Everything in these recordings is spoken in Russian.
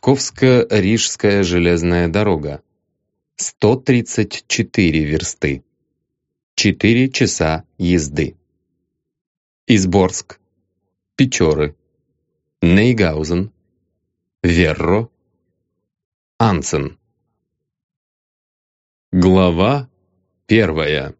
Псковско-Рижская железная дорога. 134 версты. 4 часа езды. Изборск, Печоры, Нейгаузен, Верро, Ансен. Глава первая.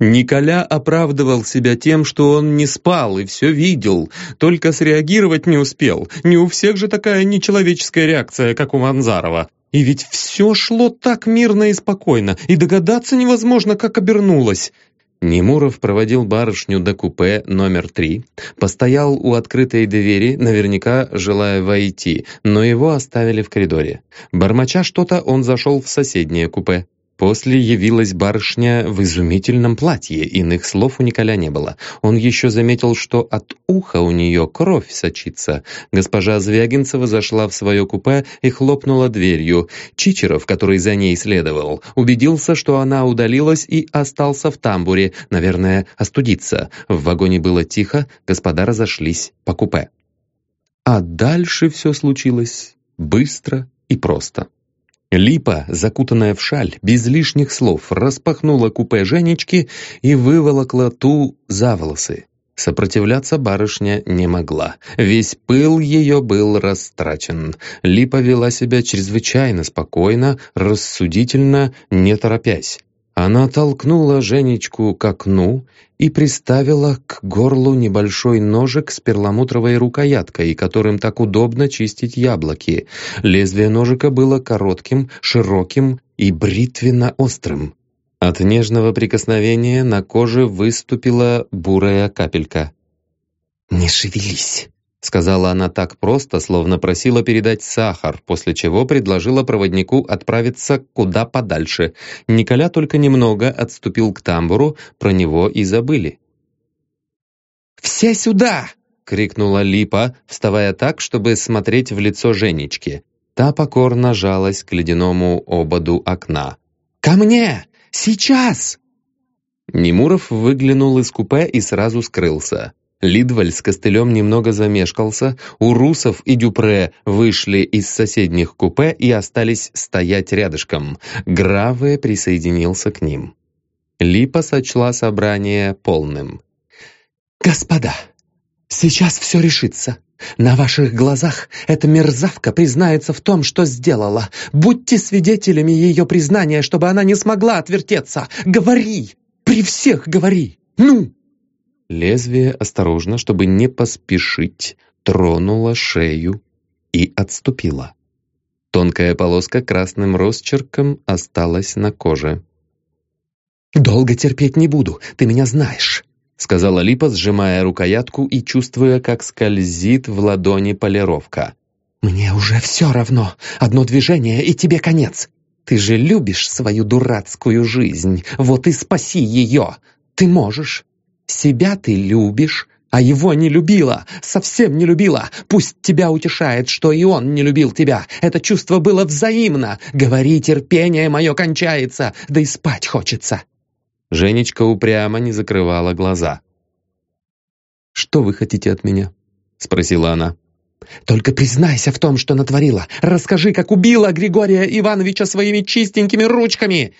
Николя оправдывал себя тем, что он не спал и все видел, только среагировать не успел. Не у всех же такая нечеловеческая реакция, как у Ванзарова. И ведь все шло так мирно и спокойно, и догадаться невозможно, как обернулось. Немуров проводил барышню до купе номер три, постоял у открытой двери, наверняка желая войти, но его оставили в коридоре. Бормоча что-то, он зашел в соседнее купе. После явилась барышня в изумительном платье, иных слов у Николя не было. Он еще заметил, что от уха у нее кровь сочится. Госпожа Звягинцева зашла в свое купе и хлопнула дверью. Чичеров, который за ней следовал, убедился, что она удалилась и остался в тамбуре, наверное, остудиться. В вагоне было тихо, господа разошлись по купе. А дальше все случилось быстро и просто. Липа, закутанная в шаль, без лишних слов, распахнула купе Женечки и выволокла ту за волосы. Сопротивляться барышня не могла. Весь пыл ее был растрачен. Липа вела себя чрезвычайно спокойно, рассудительно, не торопясь. Она толкнула Женечку к окну и приставила к горлу небольшой ножик с перламутровой рукояткой, которым так удобно чистить яблоки. Лезвие ножика было коротким, широким и бритвенно-острым. От нежного прикосновения на коже выступила бурая капелька. «Не шевелись!» — сказала она так просто, словно просила передать сахар, после чего предложила проводнику отправиться куда подальше. Николя только немного отступил к тамбуру, про него и забыли. «Все сюда!» — крикнула Липа, вставая так, чтобы смотреть в лицо Женечки. Та покорно жалась к ледяному ободу окна. «Ко мне! Сейчас!» Немуров выглянул из купе и сразу скрылся. Лидваль с костылем немного замешкался, у Русов и Дюпре вышли из соседних купе и остались стоять рядышком. Граве присоединился к ним. Липа сочла собрание полным. «Господа, сейчас все решится. На ваших глазах эта мерзавка признается в том, что сделала. Будьте свидетелями ее признания, чтобы она не смогла отвертеться. Говори! При всех говори! Ну!» Лезвие осторожно, чтобы не поспешить, тронуло шею и отступило. Тонкая полоска красным росчерком осталась на коже. «Долго терпеть не буду, ты меня знаешь», — сказала Липа, сжимая рукоятку и чувствуя, как скользит в ладони полировка. «Мне уже все равно. Одно движение, и тебе конец. Ты же любишь свою дурацкую жизнь. Вот и спаси ее. Ты можешь. Себя ты любишь, а его не любила, совсем не любила. Пусть тебя утешает, что и он не любил тебя. Это чувство было взаимно. Говори, терпение мое кончается, да и спать хочется». Женечка упрямо не закрывала глаза. «Что вы хотите от меня?» — спросила она. «Только признайся в том, что натворила. Расскажи, как убила Григория Ивановича своими чистенькими ручками!»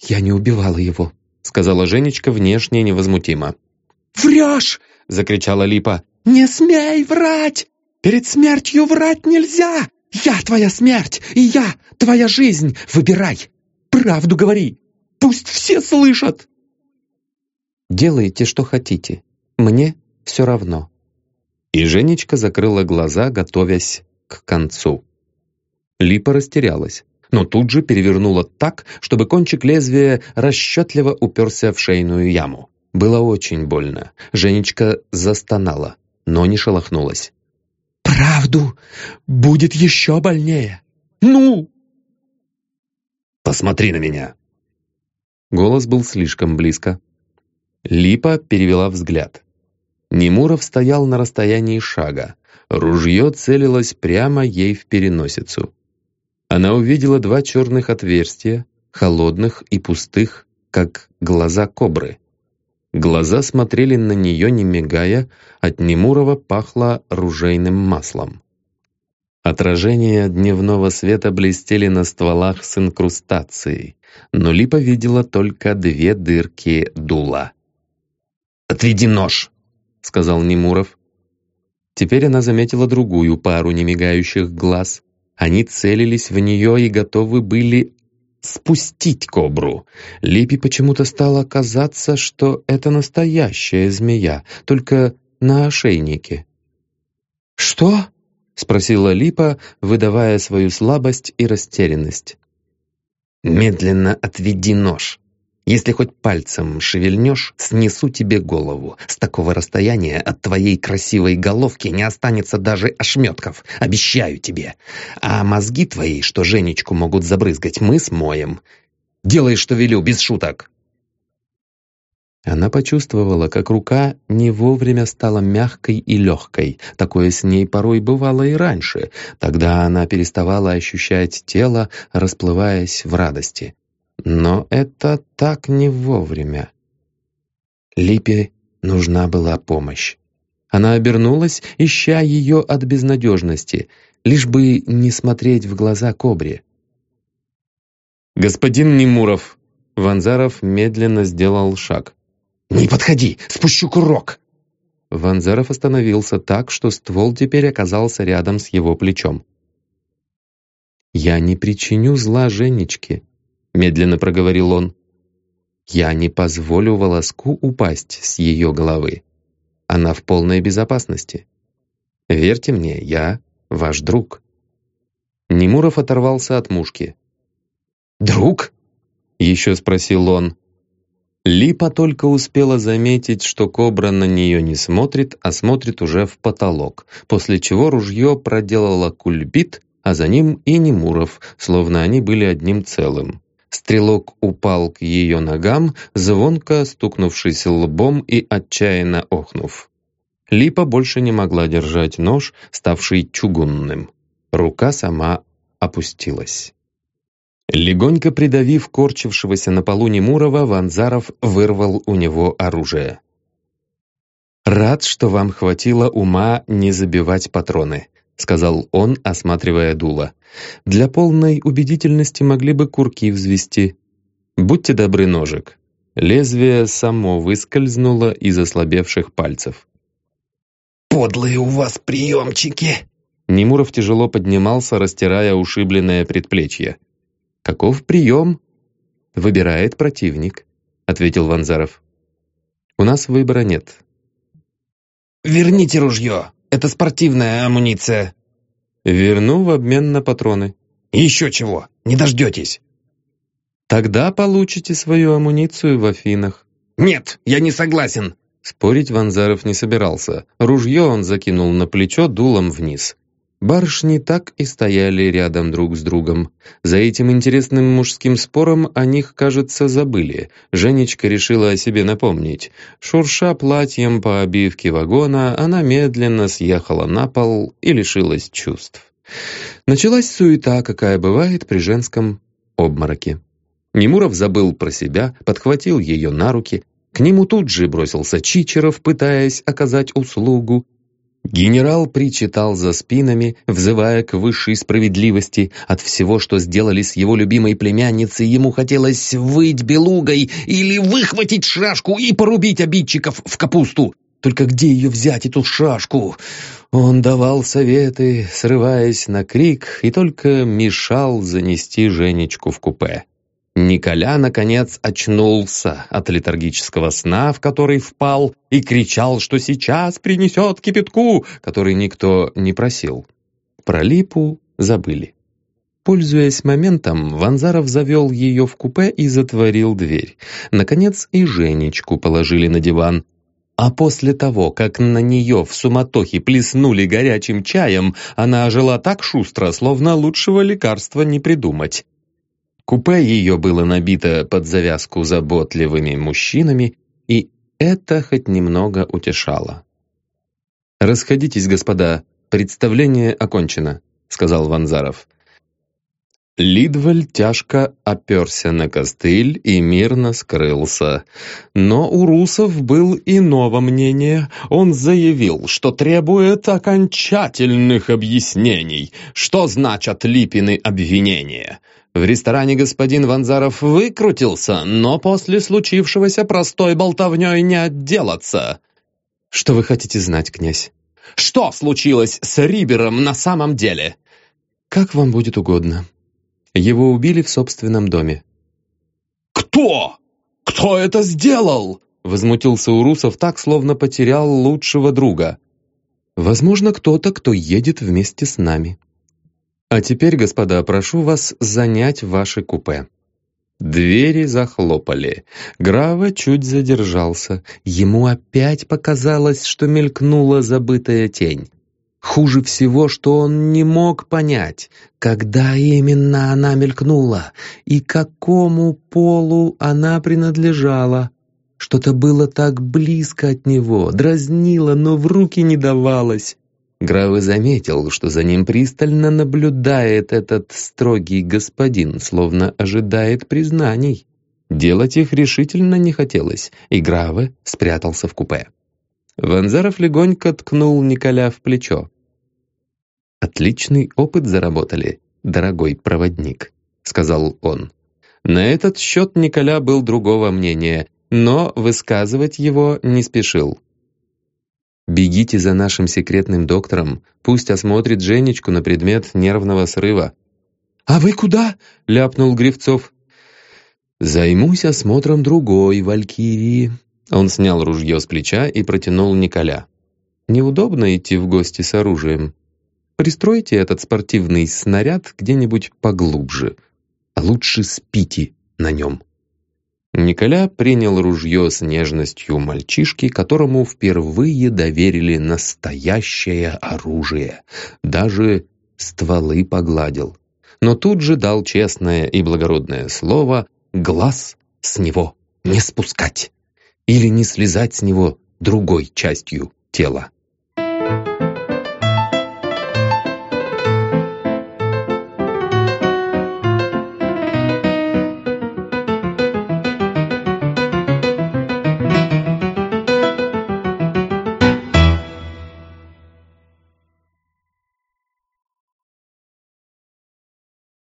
«Я не убивала его», — сказала Женечка внешне невозмутимо. «Врешь!» — закричала Липа. «Не смей врать! Перед смертью врать нельзя! Я твоя смерть, и я твоя жизнь! Выбирай! Правду говори! Пусть все слышат!» «Делайте, что хотите. Мне все равно». И Женечка закрыла глаза, готовясь к концу. Липа растерялась но тут же перевернула так, чтобы кончик лезвия расчетливо уперся в шейную яму. Было очень больно. Женечка застонала, но не шелохнулась. «Правду! Будет еще больнее! Ну!» «Посмотри на меня!» Голос был слишком близко. Липа перевела взгляд. Немуров стоял на расстоянии шага. Ружье целилось прямо ей в переносицу. Она увидела два черных отверстия, холодных и пустых, как глаза кобры. Глаза смотрели на нее, не мигая, от Немурова пахло ружейным маслом. Отражения дневного света блестели на стволах с инкрустацией, но Липа видела только две дырки дула. «Отведи нож!» — сказал Немуров. Теперь она заметила другую пару немигающих глаз. Они целились в нее и готовы были спустить кобру. Липе почему-то стало казаться, что это настоящая змея, только на ошейнике. «Что?» — спросила Липа, выдавая свою слабость и растерянность. «Медленно отведи нож», если хоть пальцем шевельнешь, снесу тебе голову. С такого расстояния от твоей красивой головки не останется даже ошметков. Обещаю тебе. А мозги твои, что Женечку могут забрызгать, мы смоем. Делай, что велю, без шуток. Она почувствовала, как рука не вовремя стала мягкой и легкой. Такое с ней порой бывало и раньше. Тогда она переставала ощущать тело, расплываясь в радости. Но это так не вовремя. Липе нужна была помощь. Она обернулась, ища ее от безнадежности, лишь бы не смотреть в глаза кобре. «Господин Немуров!» Ванзаров медленно сделал шаг. «Не подходи! Спущу курок!» Ванзаров остановился так, что ствол теперь оказался рядом с его плечом. «Я не причиню зла Женечке», — медленно проговорил он. «Я не позволю волоску упасть с ее головы. Она в полной безопасности. Верьте мне, я ваш друг». Немуров оторвался от мушки. «Друг?» — еще спросил он. Липа только успела заметить, что кобра на нее не смотрит, а смотрит уже в потолок, после чего ружье проделало кульбит, а за ним и Немуров, словно они были одним целым. Стрелок упал к ее ногам, звонко стукнувшись лбом и отчаянно охнув. Липа больше не могла держать нож, ставший чугунным. Рука сама опустилась. Легонько придавив корчившегося на полу Немурова, Ванзаров вырвал у него оружие. «Рад, что вам хватило ума не забивать патроны», — сказал он, осматривая дуло. «Для полной убедительности могли бы курки взвести. Будьте добры, ножик». Лезвие само выскользнуло из ослабевших пальцев. «Подлые у вас приемчики!» Немуров тяжело поднимался, растирая ушибленное предплечье. «Каков прием?» «Выбирает противник», — ответил Ванзаров. «У нас выбора нет». «Верните ружье!» Это спортивная амуниция». «Верну в обмен на патроны». «Еще чего, не дождетесь». «Тогда получите свою амуницию в Афинах». «Нет, я не согласен». Спорить Ванзаров не собирался. Ружье он закинул на плечо дулом вниз. Барышни так и стояли рядом друг с другом. За этим интересным мужским спором о них, кажется, забыли. Женечка решила о себе напомнить. Шурша платьем по обивке вагона, она медленно съехала на пол и лишилась чувств. Началась суета, какая бывает при женском обмороке. Немуров забыл про себя, подхватил ее на руки. К нему тут же бросился Чичеров, пытаясь оказать услугу. Генерал причитал за спинами, взывая к высшей справедливости. От всего, что сделали с его любимой племянницей, ему хотелось выть белугой или выхватить шашку и порубить обидчиков в капусту. Только где ее взять, эту шашку? Он давал советы, срываясь на крик, и только мешал занести Женечку в купе. Николя, наконец, очнулся от летаргического сна, в который впал, и кричал, что сейчас принесет кипятку, который никто не просил. Про Липу забыли. Пользуясь моментом, Ванзаров завел ее в купе и затворил дверь. Наконец и Женечку положили на диван. А после того, как на нее в суматохе плеснули горячим чаем, она ожила так шустро, словно лучшего лекарства не придумать. Купе ее было набито под завязку заботливыми мужчинами, и это хоть немного утешало. «Расходитесь, господа, представление окончено», — сказал Ванзаров. Лидваль тяжко оперся на костыль и мирно скрылся. Но у русов был иного мнения. Он заявил, что требует окончательных объяснений. Что значат Липины обвинения? В ресторане господин Ванзаров выкрутился, но после случившегося простой болтовней не отделаться. Что вы хотите знать, князь? Что случилось с Рибером на самом деле? Как вам будет угодно. Его убили в собственном доме. «Кто? Кто это сделал?» Возмутился Урусов так, словно потерял лучшего друга. «Возможно, кто-то, кто едет вместе с нами. А теперь, господа, прошу вас занять ваше купе». Двери захлопали. Грава чуть задержался. Ему опять показалось, что мелькнула забытая тень. Хуже всего, что он не мог понять, когда именно она мелькнула и какому полу она принадлежала. Что-то было так близко от него, дразнило, но в руки не давалось. Гравы заметил, что за ним пристально наблюдает этот строгий господин, словно ожидает признаний. Делать их решительно не хотелось, и Гравы спрятался в купе. Ванзаров легонько ткнул Николя в плечо. «Отличный опыт заработали, дорогой проводник», — сказал он. На этот счет Николя был другого мнения, но высказывать его не спешил. «Бегите за нашим секретным доктором, пусть осмотрит Женечку на предмет нервного срыва». «А вы куда?» — ляпнул Гривцов. «Займусь осмотром другой Валькирии». Он снял ружье с плеча и протянул Николя. «Неудобно идти в гости с оружием. Пристройте этот спортивный снаряд где-нибудь поглубже, а лучше спите на нем». Николя принял ружье с нежностью мальчишки, которому впервые доверили настоящее оружие. Даже стволы погладил. Но тут же дал честное и благородное слово «глаз с него не спускать» или не слезать с него другой частью тела.